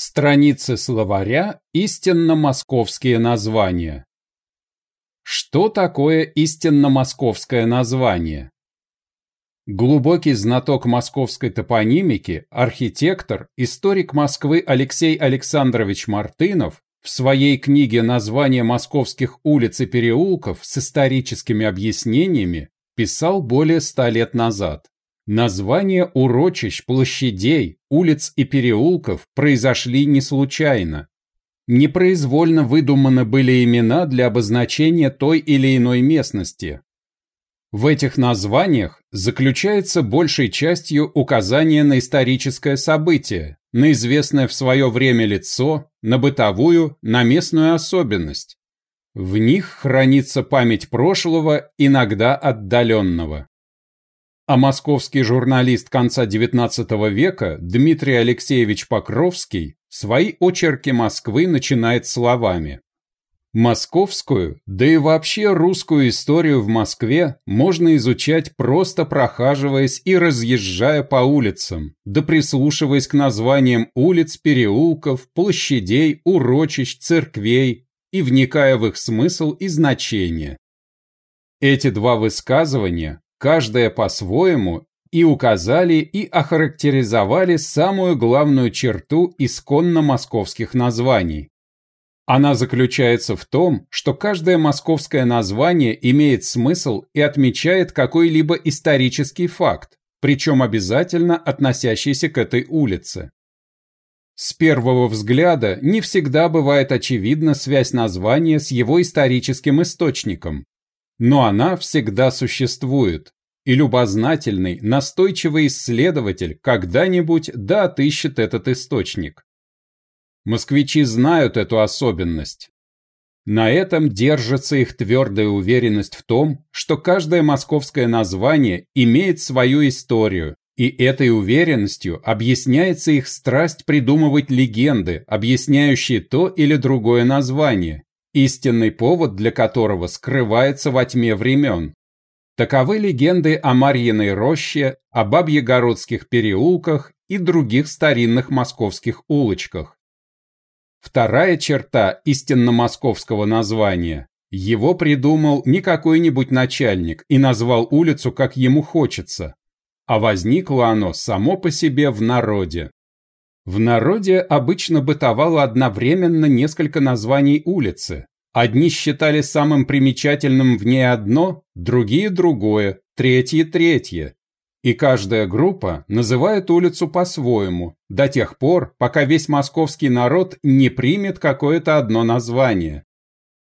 Страницы словаря «Истинно московские названия». Что такое истинно московское название? Глубокий знаток московской топонимики, архитектор, историк Москвы Алексей Александрович Мартынов в своей книге «Название московских улиц и переулков» с историческими объяснениями писал более ста лет назад. Названия урочищ, площадей, улиц и переулков произошли не случайно. Непроизвольно выдуманы были имена для обозначения той или иной местности. В этих названиях заключается большей частью указание на историческое событие, на известное в свое время лицо, на бытовую, на местную особенность. В них хранится память прошлого, иногда отдаленного а московский журналист конца XIX века Дмитрий Алексеевич Покровский свои очерки Москвы начинает словами Московскую, да и вообще русскую историю в Москве можно изучать просто прохаживаясь и разъезжая по улицам, да прислушиваясь к названиям улиц, переулков, площадей, урочищ, церквей и вникая в их смысл и значение. Эти два высказывания каждое по-своему, и указали и охарактеризовали самую главную черту исконно московских названий. Она заключается в том, что каждое московское название имеет смысл и отмечает какой-либо исторический факт, причем обязательно относящийся к этой улице. С первого взгляда не всегда бывает очевидна связь названия с его историческим источником, но она всегда существует, и любознательный, настойчивый исследователь когда-нибудь да отыщет этот источник. Москвичи знают эту особенность. На этом держится их твердая уверенность в том, что каждое московское название имеет свою историю, и этой уверенностью объясняется их страсть придумывать легенды, объясняющие то или другое название, истинный повод для которого скрывается во тьме времен. Таковы легенды о Марьиной роще, о Бабьегородских переулках и других старинных московских улочках. Вторая черта истинно московского названия – его придумал не какой-нибудь начальник и назвал улицу, как ему хочется, а возникло оно само по себе в народе. В народе обычно бытовало одновременно несколько названий улицы. Одни считали самым примечательным в ней одно, другие другое, третьи третье. И каждая группа называет улицу по-своему, до тех пор, пока весь московский народ не примет какое-то одно название.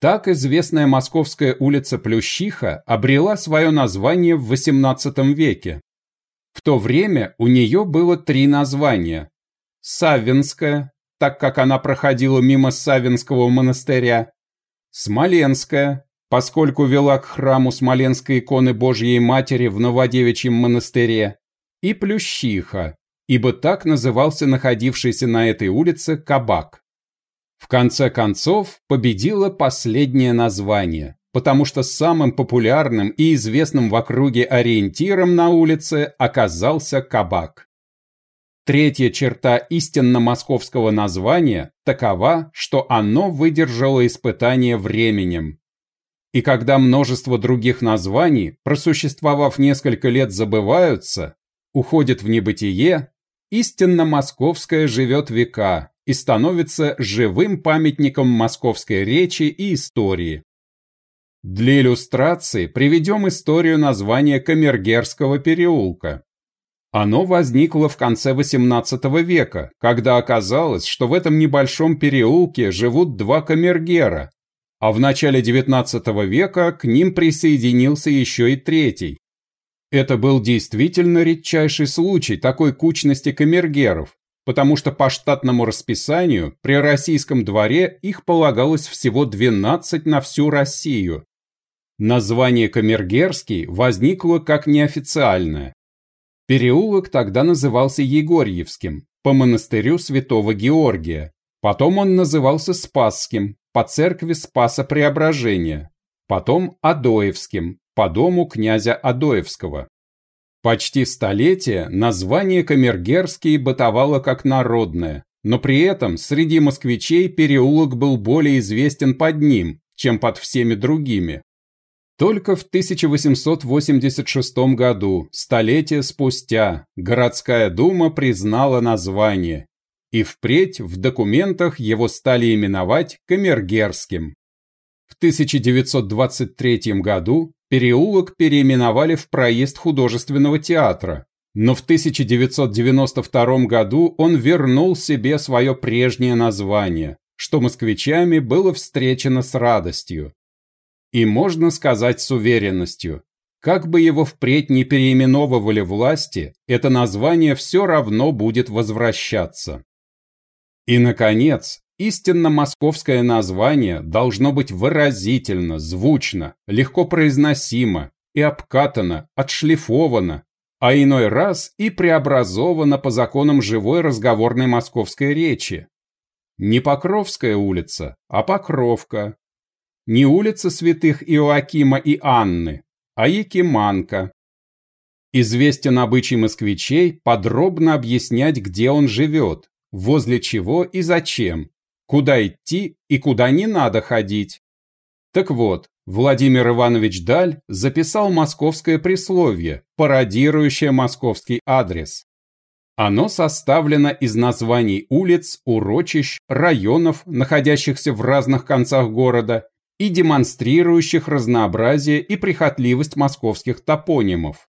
Так известная московская улица Плющиха обрела свое название в XVIII веке. В то время у нее было три названия Саввинская, так как она проходила мимо Саввинского монастыря, Смоленская, поскольку вела к храму Смоленской иконы Божьей Матери в Новодевичьем монастыре, и Плющиха, ибо так назывался находившийся на этой улице кабак. В конце концов, победило последнее название, потому что самым популярным и известным в округе ориентиром на улице оказался кабак. Третья черта истинно московского названия такова, что оно выдержало испытание временем. И когда множество других названий, просуществовав несколько лет, забываются, уходят в небытие, истинно московское живет века и становится живым памятником московской речи и истории. Для иллюстрации приведем историю названия Камергерского переулка. Оно возникло в конце XVIII века, когда оказалось, что в этом небольшом переулке живут два камергера, а в начале XIX века к ним присоединился еще и третий. Это был действительно редчайший случай такой кучности камергеров, потому что по штатному расписанию при российском дворе их полагалось всего 12 на всю Россию. Название Камергерский возникло как неофициальное, Переулок тогда назывался Егорьевским, по монастырю святого Георгия. Потом он назывался Спасским, по церкви Спаса Преображения. Потом Адоевским, по дому князя Адоевского. Почти столетие название Камергерский бытовало как народное, но при этом среди москвичей переулок был более известен под ним, чем под всеми другими. Только в 1886 году, столетие спустя, городская дума признала название, и впредь в документах его стали именовать Камергерским. В 1923 году переулок переименовали в проезд художественного театра, но в 1992 году он вернул себе свое прежнее название, что москвичами было встречено с радостью. И можно сказать с уверенностью, как бы его впредь не переименовывали власти, это название все равно будет возвращаться. И, наконец, истинно московское название должно быть выразительно, звучно, легко произносимо и обкатано, отшлифовано, а иной раз и преобразовано по законам живой разговорной московской речи. Не Покровская улица, а Покровка. Не улица святых Иоакима и Анны, а Якиманка. Известен обычай москвичей подробно объяснять, где он живет, возле чего и зачем, куда идти и куда не надо ходить. Так вот, Владимир Иванович Даль записал московское присловие, пародирующее московский адрес. Оно составлено из названий улиц, урочищ, районов, находящихся в разных концах города, и демонстрирующих разнообразие и прихотливость московских топонимов.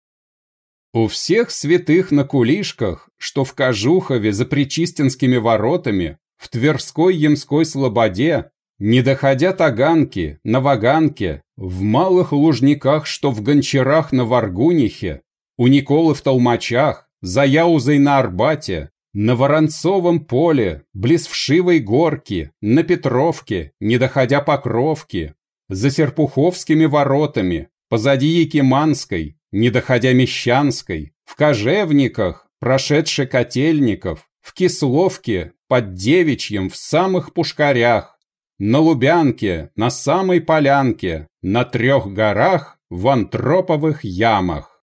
У всех святых на кулишках, что в Кожухове за Причистинскими воротами, в Тверской Ямской Слободе, не доходя Таганки, на Ваганке, в малых лужниках, что в Гончарах на Варгунихе, у Николы в Толмачах, за Яузой на Арбате, на Воронцовом поле, близ Вшивой горки, на Петровке, не доходя Покровки, за Серпуховскими воротами, позади Якиманской, не доходя Мещанской, в Кожевниках, прошедши Котельников, в Кисловке, под Девичьем, в самых Пушкарях, на Лубянке, на самой Полянке, на трех горах, в антроповых ямах.